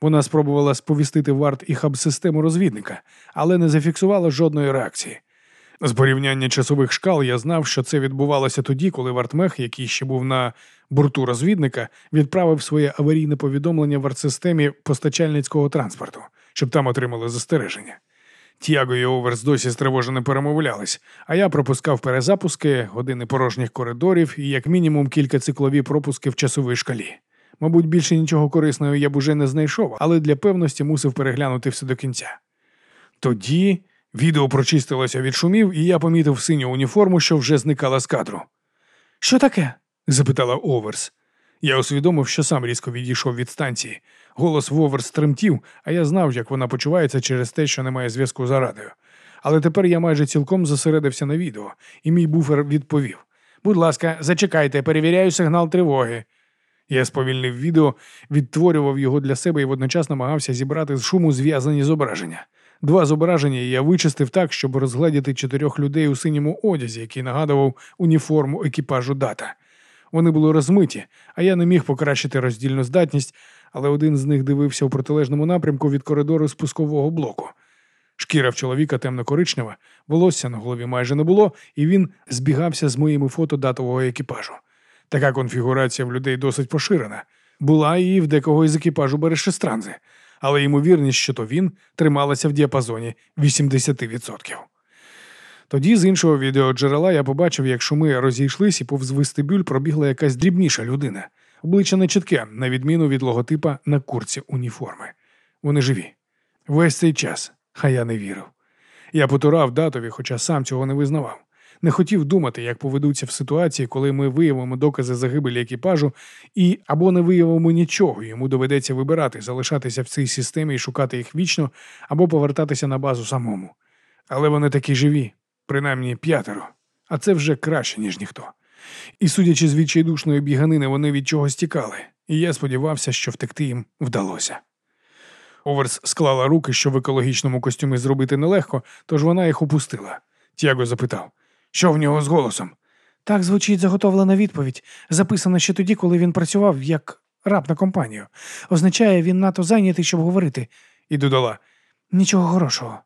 Вона спробувала сповістити варт і хаб-систему розвідника, але не зафіксувала жодної реакції. З порівняння часових шкал я знав, що це відбувалося тоді, коли Вартмех, який ще був на борту розвідника, відправив своє аварійне повідомлення в артсистемі постачальницького транспорту, щоб там отримали застереження. Тіаго і Оверс досі стривожено перемовлялись, а я пропускав перезапуски, години порожніх коридорів і як мінімум кілька циклові пропуски в часовій шкалі. Мабуть, більше нічого корисного я б уже не знайшов, але для певності мусив переглянути все до кінця. Тоді відео прочистилося від шумів, і я помітив синю уніформу, що вже зникала з кадру. Що таке? запитала Оверс. Я усвідомив, що сам різко відійшов від станції. Голос Воверс тремтів, а я знав, як вона почувається через те, що немає зв'язку з радою. Але тепер я майже цілком зосередився на відео, і мій буфер відповів. Будь ласка, зачекайте, перевіряю сигнал тривоги. Я сповільнив відео, відтворював його для себе і водночас намагався зібрати з шуму зв'язані зображення. Два зображення я вичистив так, щоб розгледіти чотирьох людей у синьому одязі, який нагадував уніформу екіпажу дата. Вони були розмиті, а я не міг покращити роздільну здатність, але один з них дивився у протилежному напрямку від коридору спускового блоку. Шкіра в чоловіка темно-коричнева, волосся на голові майже не було, і він збігався з моїми фото датового екіпажу. Така конфігурація в людей досить поширена. Була і в декого із екіпажу Берешестранзи, але ймовірність, що то він, трималася в діапазоні 80%. Тоді з іншого відеоджерела я побачив, як шуми розійшлись і повз вестибюль пробігла якась дрібніша людина. Обличчя не чітке, на відміну від логотипа на курці уніформи. Вони живі. Весь цей час, а я не вірив. Я потурав датові, хоча сам цього не визнавав. Не хотів думати, як поведуться в ситуації, коли ми виявимо докази загибелі екіпажу, і або не виявимо нічого, йому доведеться вибирати, залишатися в цій системі і шукати їх вічно, або повертатися на базу самому. Але вони такі живі, принаймні п'ятеро, а це вже краще, ніж ніхто. І, судячи з відчайдушної біганини, вони від чогось тікали, і я сподівався, що втекти їм вдалося. Оверс склала руки, що в екологічному костюмі зробити нелегко, тож вона їх опустила. Тяго запитав, що в нього з голосом? Так звучить заготовлена відповідь, записана ще тоді, коли він працював як раб на компанію. Означає, він надто зайнятий, щоб говорити, І додала: нічого хорошого.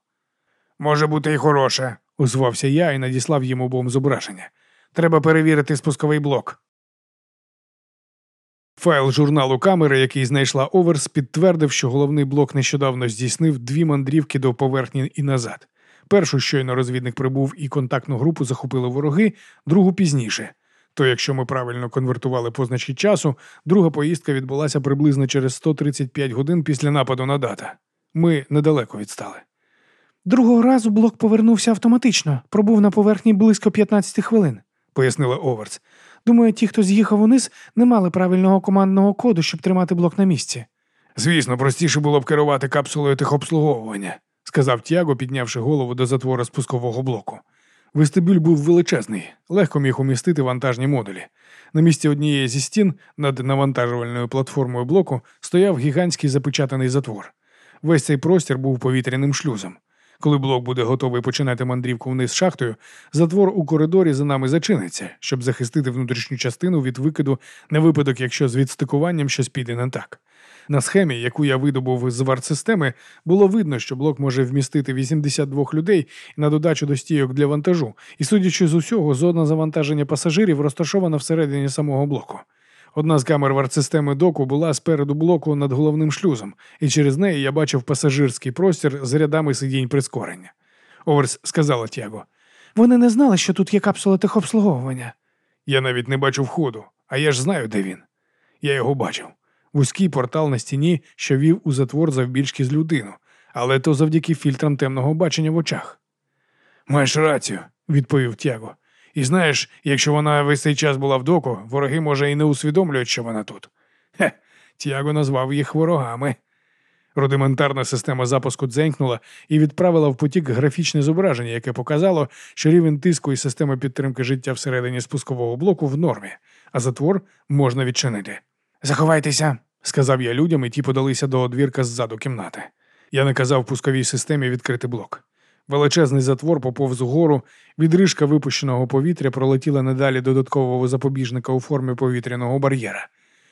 Може бути і хороше, озвався я і надіслав їм обом зображення. Треба перевірити спусковий блок. Файл журналу камери, який знайшла Оверс, підтвердив, що головний блок нещодавно здійснив дві мандрівки до поверхні і назад. Першу щойно розвідник прибув і контактну групу захопили вороги, другу пізніше. То, якщо ми правильно конвертували позначки часу, друга поїздка відбулася приблизно через 135 годин після нападу на дата. Ми недалеко відстали. Другого разу блок повернувся автоматично, пробув на поверхні близько 15 хвилин, пояснила Оверс. Думаю, ті, хто з'їхав униз, не мали правильного командного коду, щоб тримати блок на місці. Звісно, простіше було б керувати капсулою техобслуговування, сказав Тяго, піднявши голову до затвору спускового блоку. Вестибюль був величезний, легко міг умістити вантажні модулі. На місці однієї зі стін над навантажувальною платформою блоку стояв гігантський запечатаний затвор. Весь цей простір був повітряним шлюзом. Коли блок буде готовий починати мандрівку вниз шахтою, затвор у коридорі за нами зачиниться, щоб захистити внутрішню частину від викиду на випадок, якщо з відстикуванням щось піде не так. На схемі, яку я видобув з варт-системи, було видно, що блок може вмістити 82 людей на додачу до стійок для вантажу, і, судячи з усього, зона завантаження пасажирів розташована всередині самого блоку. Одна з камер вартсистеми доку була спереду блоку над головним шлюзом, і через неї я бачив пасажирський простір з рядами сидінь прискорення. Оверс сказала Тяго. Вони не знали, що тут є капсула техобслуговування. Я навіть не бачив входу, а я ж знаю, де він. Я його бачив. Вузький портал на стіні, що вів у затвор завбільшки з людину, але то завдяки фільтрам темного бачення в очах. Маєш рацію, відповів Тяго. І знаєш, якщо вона весь цей час була в доку, вороги, може, і не усвідомлюють, що вона тут. Хе, Тяго назвав їх ворогами. Рудиментарна система запуску дзенькнула і відправила в потік графічне зображення, яке показало, що рівень тиску і система підтримки життя всередині спускового блоку в нормі, а затвор можна відчинити. Заховайтеся, сказав я людям, і ті подалися до одвірка ззаду кімнати. Я наказав пусковій системі відкрити блок. Величезний затвор поповз угору, відрижка випущеного повітря пролетіла надалі додаткового запобіжника у формі повітряного бар'єра,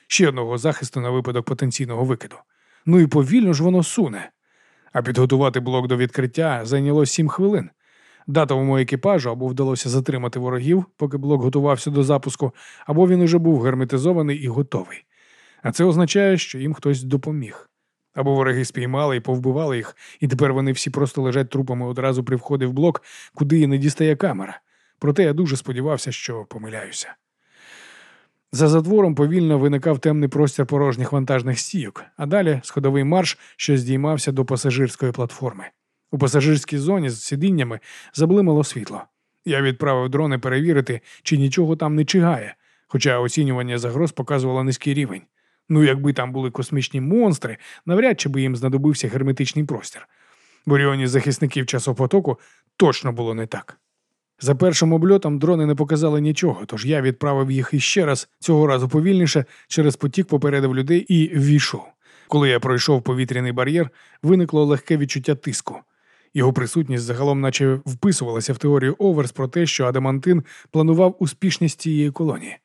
ще одного захисту на випадок потенційного викиду. Ну і повільно ж воно суне. А підготувати блок до відкриття зайняло сім хвилин. Датовому екіпажу або вдалося затримати ворогів, поки блок готувався до запуску, або він уже був герметизований і готовий. А це означає, що їм хтось допоміг. Або вороги спіймали і повбивали їх, і тепер вони всі просто лежать трупами одразу при вході в блок, куди і не дістає камера. Проте я дуже сподівався, що помиляюся. За затвором повільно виникав темний простір порожніх вантажних стійок, а далі сходовий марш, що здіймався до пасажирської платформи. У пасажирській зоні з сидіннями заблимало світло. Я відправив дрони перевірити, чи нічого там не чигає, хоча оцінювання загроз показувало низький рівень. Ну, якби там були космічні монстри, навряд чи би їм знадобився герметичний простір. В Оріоні захисників часопотоку точно було не так. За першим обльотом дрони не показали нічого, тож я відправив їх іще раз, цього разу повільніше, через потік попередив людей і ввійшов. Коли я пройшов повітряний бар'єр, виникло легке відчуття тиску. Його присутність загалом наче вписувалася в теорію Оверс про те, що Адамантин планував успішність цієї колонії.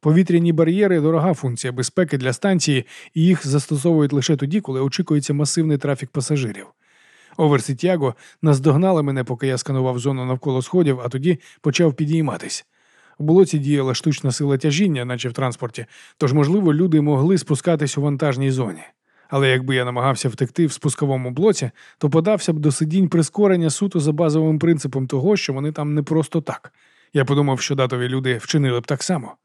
Повітряні бар'єри дорога функція безпеки для станції, і їх застосовують лише тоді, коли очікується масивний трафік пасажирів. Оверс і Тяго наздогнали мене, поки я сканував зону навколо сходів, а тоді почав підійматись. В болоті діяла штучна сила тяжіння, наче в транспорті, тож, можливо, люди могли спускатись у вантажній зоні. Але якби я намагався втекти в спусковому блоці, то подався б до сидінь прискорення суто за базовим принципом того, що вони там не просто так. Я подумав, що датові люди вчинили б так само.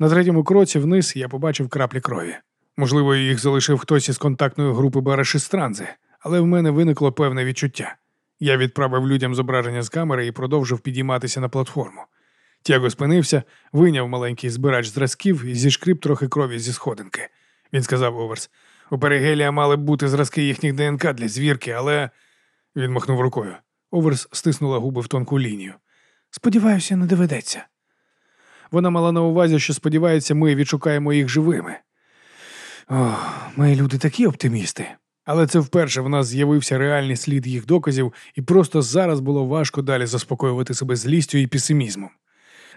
На третьому кроці вниз я побачив краплі крові. Можливо, їх залишив хтось із контактної групи Барашистранзи, але в мене виникло певне відчуття. Я відправив людям зображення з камери і продовжив підійматися на платформу. Тяго спинився, вийняв маленький збирач зразків і зішкріп трохи крові зі сходинки. Він сказав Оверс: у Перегелія мали б бути зразки їхніх ДНК для звірки, але. Він махнув рукою. Оверс стиснула губи в тонку лінію. Сподіваюся, не доведеться. Вона мала на увазі, що сподівається, ми відшукаємо їх живими. О, мої люди такі оптимісти. Але це вперше в нас з'явився реальний слід їх доказів, і просто зараз було важко далі заспокоювати себе злістю і песимізмом.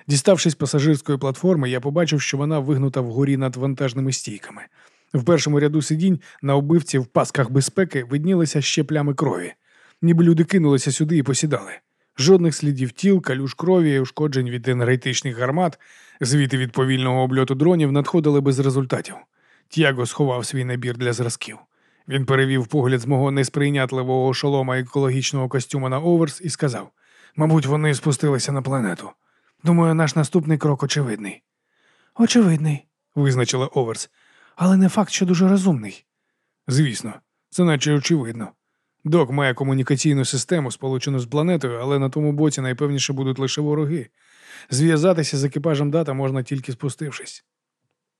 Діставшись пасажирської платформи, я побачив, що вона вигнута вгорі над вантажними стійками. В першому ряду сидінь на убивці в пасках безпеки виднілися ще плями крові, ніби люди кинулися сюди і посідали. Жодних слідів тіл, калюш крові, ушкоджень від енергетичних гармат, звіти від повільного обльоту дронів надходили без результатів. Тяго сховав свій набір для зразків. Він перевів погляд з мого несприйнятливого шолома екологічного костюма на оверс і сказав: Мабуть, вони спустилися на планету. Думаю, наш наступний крок очевидний. Очевидний, визначила Оверс. але не факт, що дуже розумний. Звісно, це наче очевидно. Док має комунікаційну систему, сполучену з планетою, але на тому боці найпевніше будуть лише вороги. Зв'язатися з екіпажем дата можна тільки спустившись.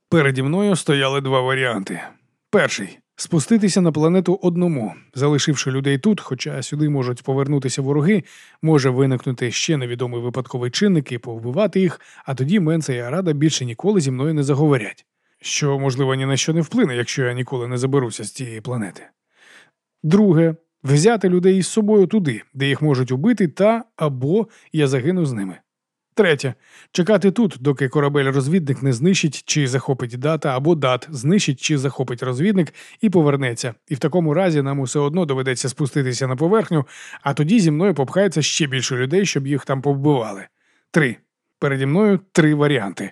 Переді мною стояли два варіанти. Перший спуститися на планету одному, залишивши людей тут, хоча сюди можуть повернутися вороги, може виникнути ще невідомий випадковий чинник і повбивати їх, а тоді Менса і Арада більше ніколи зі мною не заговорять. Що, можливо, ні на що не вплине, якщо я ніколи не заберуся з цієї планети. Друге, взяти людей із собою туди, де їх можуть убити, та або я загину з ними. Третє чекати тут, доки корабель-розвідник не знищить чи захопить дата, або дат знищить чи захопить розвідник і повернеться. І в такому разі нам усе одно доведеться спуститися на поверхню, а тоді зі мною попхається ще більше людей, щоб їх там повбивали. Три. Переді мною три варіанти.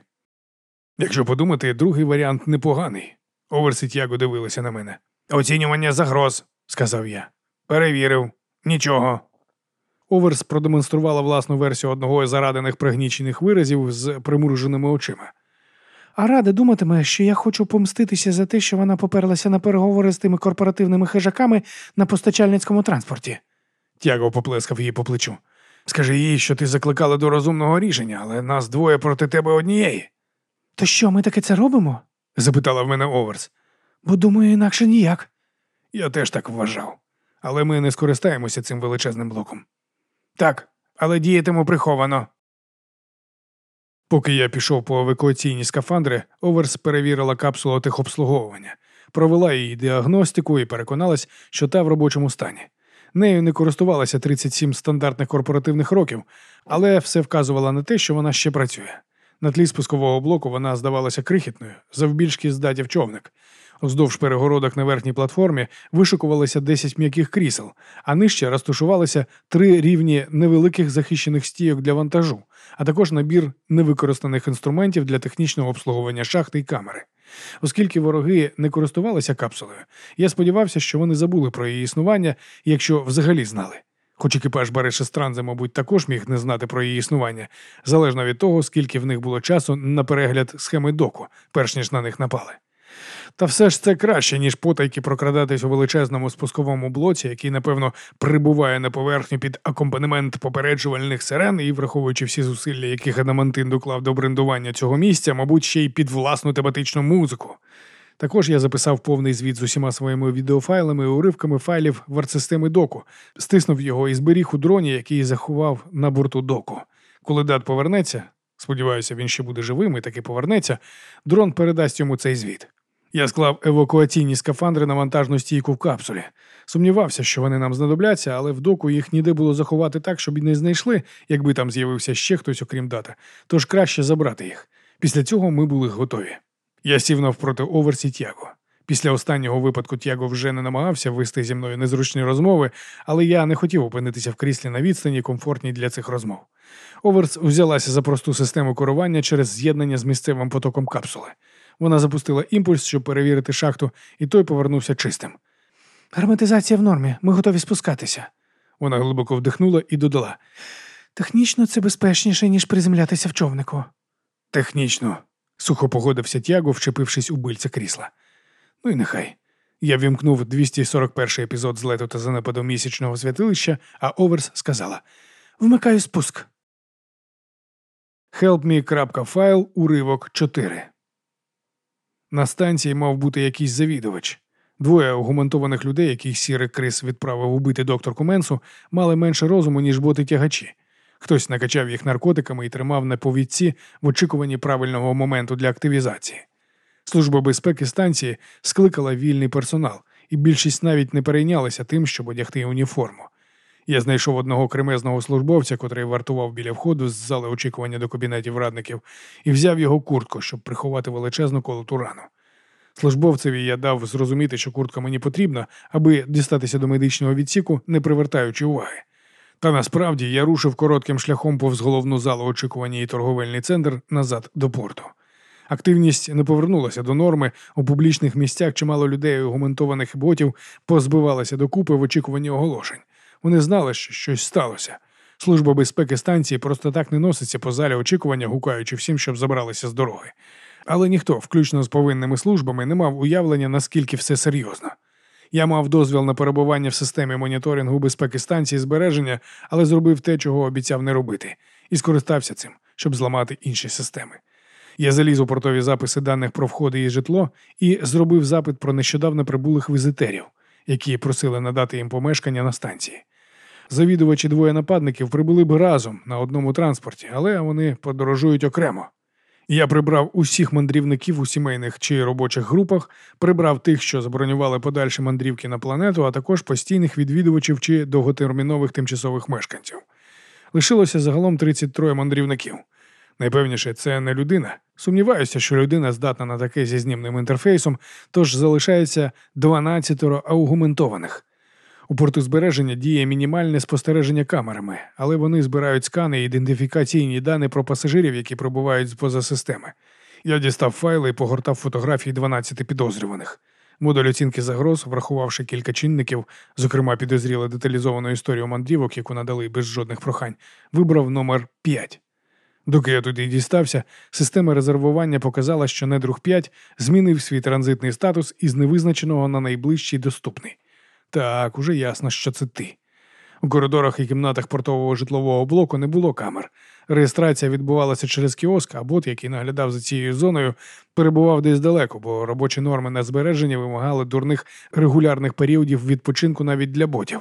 Якщо подумати, другий варіант непоганий. Оверс і Тяго дивилися на мене. Оцінювання загроз, сказав я. Перевірив. Нічого. Оверс продемонструвала власну версію одного із зарадених пригнічених виразів з примруженими очима. А рада думатиме, що я хочу помститися за те, що вона поперлася на переговори з тими корпоративними хижаками на постачальницькому транспорті. Тяго поплескав її по плечу. Скажи їй, що ти закликала до розумного рішення, але нас двоє проти тебе однієї. То що, ми таки це робимо? запитала в мене Оверс. Бо думаю, інакше ніяк. Я теж так вважав. Але ми не скористаємося цим величезним блоком. Так, але діятиму приховано. Поки я пішов по евакуаційні скафандри, Оверс перевірила капсулу техобслуговування, провела її діагностику і переконалась, що та в робочому стані. Нею не користувалася 37 стандартних корпоративних років, але все вказувало на те, що вона ще працює. На тлі спускового блоку вона здавалася крихітною, завбільшки здатів човник. Уздовж перегородок на верхній платформі вишикувалося 10 м'яких крісел, а нижче розташувалися три рівні невеликих захищених стійок для вантажу, а також набір невикористаних інструментів для технічного обслуговування шахти й камери. Оскільки вороги не користувалися капсулою, я сподівався, що вони забули про її існування, якщо взагалі знали. Хоч екіпаж Бариша Странзи, мабуть, також міг не знати про її існування, залежно від того, скільки в них було часу на перегляд схеми доку, перш ніж на них напали. Та все ж це краще, ніж потайки прокрадатись у величезному спусковому блоці, який, напевно, прибуває на поверхню під акомпанемент попереджувальних сирен і, враховуючи всі зусилля, яких Адамантин доклав до брендування цього місця, мабуть, ще й під власну тематичну музику. Також я записав повний звіт з усіма своїми відеофайлами і уривками файлів в артсистеми доку, стиснув його і зберіг у дроні, який заховав на борту доку. Коли дат повернеться, сподіваюся, він ще буде живим і таки повернеться, дрон передасть йому цей звіт. Я склав евакуаційні скафандри на вантажну стійку в капсулі. Сумнівався, що вони нам знадобляться, але в доку їх ніде було заховати так, щоб і не знайшли, якби там з'явився ще хтось, окрім дата. Тож краще забрати їх. Після цього ми були готові. Я сів навпроти Оверсі Тяго. Після останнього випадку Тяго вже не намагався вести зі мною незручні розмови, але я не хотів опинитися в кріслі на відстані, комфортній для цих розмов. Оверс взялася за просту систему керування через з'єднання з місцевим потоком капсули. Вона запустила імпульс, щоб перевірити шахту, і той повернувся чистим. Герметизація в нормі, ми готові спускатися. Вона глибоко вдихнула і додала: Технічно це безпечніше, ніж приземлятися в човнику. Технічно, сухо погодився Тяго, вчепившись у бильця крісла. Ну і нехай. Я вімкнув 241 епізод злету та занепаду місячного святилища, а Оверс сказала: Вмикаю спуск. helpme.file уривок 4. На станції мав бути якийсь завідувач. Двоє агументованих людей, яких сірий крис відправив убити докторку Менсу, мали менше розуму, ніж боти тягачі. Хтось накачав їх наркотиками і тримав на повідці в очікуванні правильного моменту для активізації. Служба безпеки станції скликала вільний персонал, і більшість навіть не перейнялася тим, щоб одягти уніформу. Я знайшов одного кремезного службовця, котрий вартував біля входу з зали очікування до кабінетів радників, і взяв його куртку, щоб приховати величезну колоту рану. Службовцеві я дав зрозуміти, що куртка мені потрібна, аби дістатися до медичного відсіку, не привертаючи уваги. Та насправді я рушив коротким шляхом повз головну залу очікування і торговельний центр назад до порту. Активність не повернулася до норми. У публічних місцях чимало людей аргументованих ботів позбивалися докупи в очікуванні оголошень. Вони знали, що щось сталося. Служба безпеки станції просто так не носиться по залі очікування, гукаючи всім, щоб забралися з дороги. Але ніхто, включно з повинними службами, не мав уявлення, наскільки все серйозно. Я мав дозвіл на перебування в системі моніторингу безпеки станції збереження, але зробив те, чого обіцяв не робити, і скористався цим, щоб зламати інші системи. Я заліз у портові записи даних про входи і житло і зробив запит про нещодавно прибулих візитерів, які просили надати їм помешкання на станції. Завідувачі двоє нападників прибули б разом на одному транспорті, але вони подорожують окремо. Я прибрав усіх мандрівників у сімейних чи робочих групах, прибрав тих, що забронювали подальші мандрівки на планету, а також постійних відвідувачів чи довготермінових тимчасових мешканців. Лишилося загалом 33 мандрівників. Найпевніше, це не людина. Сумніваюся, що людина здатна на таке зі знімним інтерфейсом, тож залишається 12 аугументованих. У порту збереження діє мінімальне спостереження камерами, але вони збирають скани і ідентифікаційні дані про пасажирів, які прибувають поза системи. Я дістав файли і погортав фотографії 12 підозрюваних. Модуль оцінки загроз, врахувавши кілька чинників, зокрема підозріли деталізовану історію мандрівок, яку надали без жодних прохань, вибрав номер 5. Доки я туди дістався, система резервування показала, що недруг 5 змінив свій транзитний статус із невизначеного на найближчий доступний. Так, уже ясно, що це ти. У коридорах і кімнатах портового житлового блоку не було камер. Реєстрація відбувалася через кіоск, а бот, який наглядав за цією зоною, перебував десь далеко, бо робочі норми на збереження вимагали дурних регулярних періодів відпочинку навіть для ботів.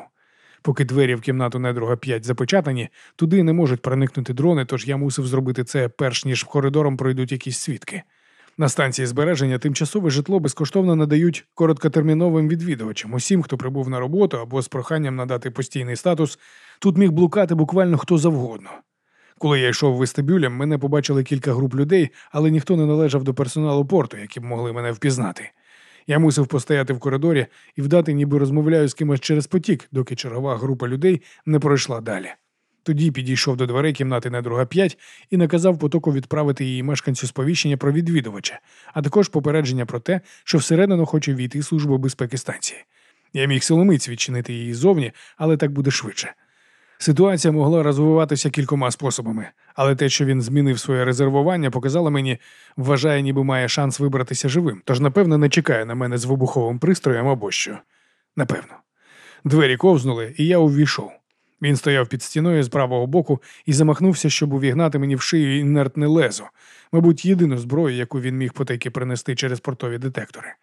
Поки двері в кімнату недруга 5 запечатані, туди не можуть проникнути дрони, тож я мусив зробити це перш ніж коридором пройдуть якісь свідки. На станції збереження тимчасове житло безкоштовно надають короткотерміновим відвідувачам, усім, хто прибув на роботу або з проханням надати постійний статус, тут міг блукати буквально хто завгодно. Коли я йшов вестибюлем, мене побачили кілька груп людей, але ніхто не належав до персоналу порту, які б могли мене впізнати. Я мусив постояти в коридорі і вдати, ніби розмовляю з кимось через потік, доки чергова група людей не пройшла далі. Тоді підійшов до дверей кімнати недруга 5 і наказав потоку відправити її мешканцю сповіщення про відвідувача, а також попередження про те, що всередину хоче війти служба безпеки станції. Я міг силомиць відчинити її зовні, але так буде швидше. Ситуація могла розвиватися кількома способами, але те, що він змінив своє резервування, показало мені, вважає, ніби має шанс вибратися живим, тож, напевно, не чекає на мене з вибуховим пристроєм або що. Напевно. Двері ковзнули, і я увійшов. Він стояв під стіною з правого боку і замахнувся, щоб увігнати мені в шию інертне лезо, мабуть, єдину зброю, яку він міг потайки принести через портові детектори.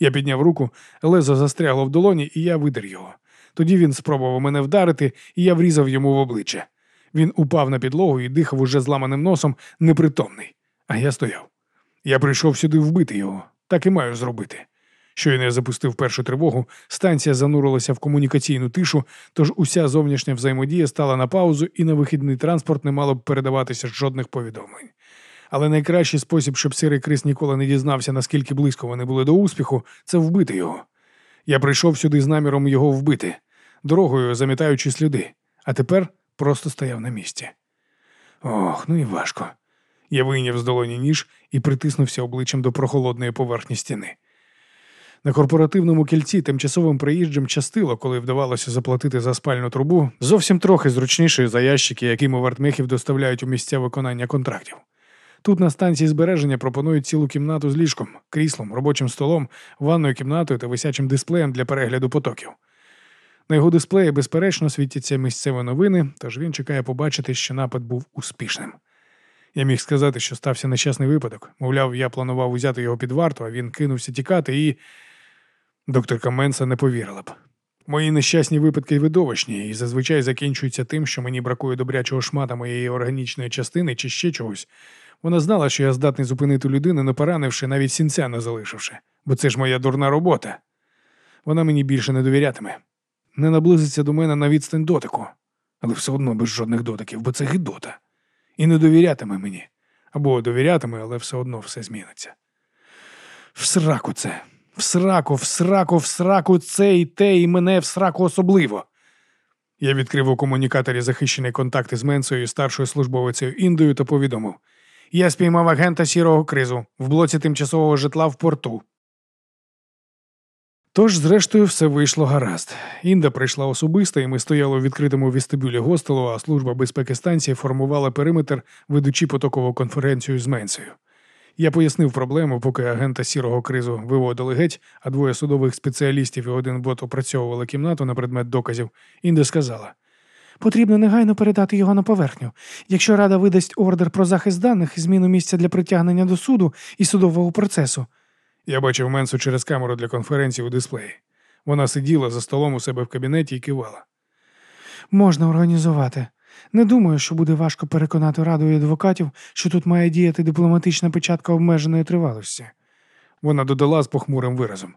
Я підняв руку, лезо застрягло в долоні, і я видер його. Тоді він спробував мене вдарити, і я врізав йому в обличчя. Він упав на підлогу і дихав уже зламаним носом, непритомний. А я стояв. Я прийшов сюди вбити його, так і маю зробити. Щойно я запустив першу тривогу, станція занурилася в комунікаційну тишу, тож уся зовнішня взаємодія стала на паузу і на вихідний транспорт не мало б передаватися жодних повідомлень. Але найкращий спосіб, щоб сірий крис ніколи не дізнався, наскільки близько вони були до успіху, це вбити його. Я прийшов сюди з наміром його вбити, дорогою замітаючи сліди, а тепер просто стояв на місці. Ох, ну і важко. Я вийняв з долоні ніж і притиснувся обличчям до прохолодної поверхні стіни. На корпоративному кільці тимчасовим приїжджим частило, коли вдавалося заплатити за спальну трубу, зовсім трохи зручніші за ящики, якими вартмехів доставляють у місця виконання контрактів. Тут на станції збереження пропонують цілу кімнату з ліжком, кріслом, робочим столом, ванною кімнатою та висячим дисплеєм для перегляду потоків. На його дисплеї, безперечно, світяться місцеві новини, тож він чекає побачити, що напад був успішним. Я міг сказати, що стався нещасний випадок. Мовляв, я планував узяти його під варту, а він кинувся тікати, і докторка Менса не повірила б. Мої нещасні випадки видовищні і зазвичай закінчуються тим, що мені бракує добрячого шмата моєї органічної частини чи ще чогось. Вона знала, що я здатний зупинити людину, не поранивши, навіть сінця не залишивши, бо це ж моя дурна робота. Вона мені більше не довірятиме, не наблизиться до мене на відстань дотику, але все одно без жодних дотиків, бо це гидота. І не довірятиме мені. Або довірятиме, але все одно все зміниться. В сраку це, в сраку, в сраку, в сраку це і те, і мене в сраку особливо. Я відкрив у комунікаторі захищений контакт із Менсою, старшою службовицею Індою, та повідомив. Я спіймав агента сірого кризу в блоці тимчасового житла в порту. Тож, зрештою, все вийшло гаразд. Інда прийшла особисто, і ми стояли у відкритому вестибюлі гостелу, а служба безпеки станції формувала периметр, ведучи потокову конференцію з Менсею. Я пояснив проблему, поки агента сірого кризу виводили геть, а двоє судових спеціалістів і один бот опрацьовували кімнату на предмет доказів. Інда сказала: Потрібно негайно передати його на поверхню. Якщо рада видасть ордер про захист даних і зміну місця для притягнення до суду і судового процесу. Я бачив Менсу через камеру для конференції у дисплеї. Вона сиділа за столом у себе в кабінеті і кивала. Можна організувати. Не думаю, що буде важко переконати раду і адвокатів, що тут має діяти дипломатична печатка обмеженої тривалості. Вона додала з похмурим виразом.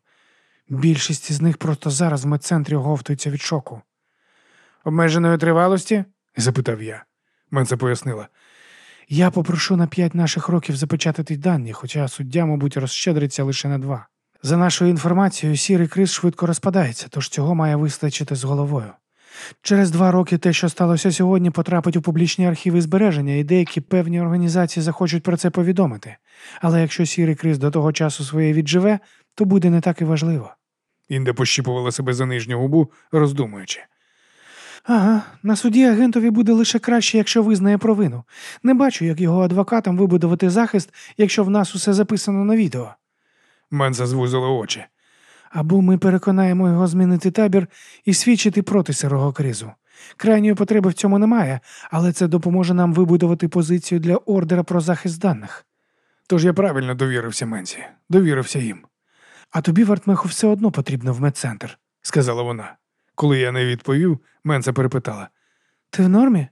Більшість з них просто зараз в медцентрі оговтуються від шоку. Обмеженої тривалості? запитав я. Менса пояснила. Я попрошу на п'ять наших років запечатати дані, хоча суддя, мабуть, розщедриться лише на два. За нашою інформацією, сірий криз швидко розпадається, тож цього має вистачити з головою. Через два роки те, що сталося сьогодні, потрапить у публічні архіви збереження, і деякі певні організації захочуть про це повідомити. Але якщо сірий криз до того часу своє відживе, то буде не так і важливо. Інде пощіпувала себе за нижню губу, роздумуючи. Ага, на суді агентові буде лише краще, якщо визнає провину. Не бачу, як його адвокатам вибудувати захист, якщо в нас усе записано на відео. Менса звузила очі. Або ми переконаємо його змінити табір і свідчити проти сирого кризу. Крайньої потреби в цьому немає, але це допоможе нам вибудувати позицію для ордера про захист даних. Тож я правильно довірився Менсі, довірився їм. А тобі, Вартмеху, все одно потрібно в медцентр, сказала вона. Коли я не відповів, Менса перепитала. Ти в нормі?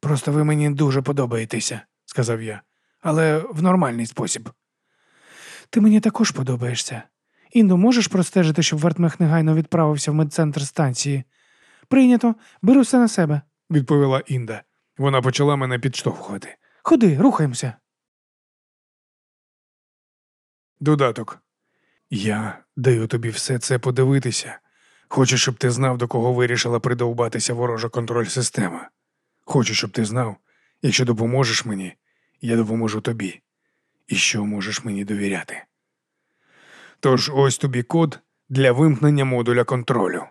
Просто ви мені дуже подобаєтеся, сказав я, але в нормальний спосіб. Ти мені також подобаєшся. Інду, можеш простежити, щоб Вартмех негайно відправився в медцентр станції? Прийнято, беру все на себе, відповіла Інда. Вона почала мене підштовхувати. Ходи, рухаємося. Додаток. Я даю тобі все це подивитися. Хочу, щоб ти знав, до кого вирішила придовбатися ворожа контроль система. Хочу, щоб ти знав, якщо допоможеш мені, я допоможу тобі. І що можеш мені довіряти. Тож ось тобі код для вимкнення модуля контролю.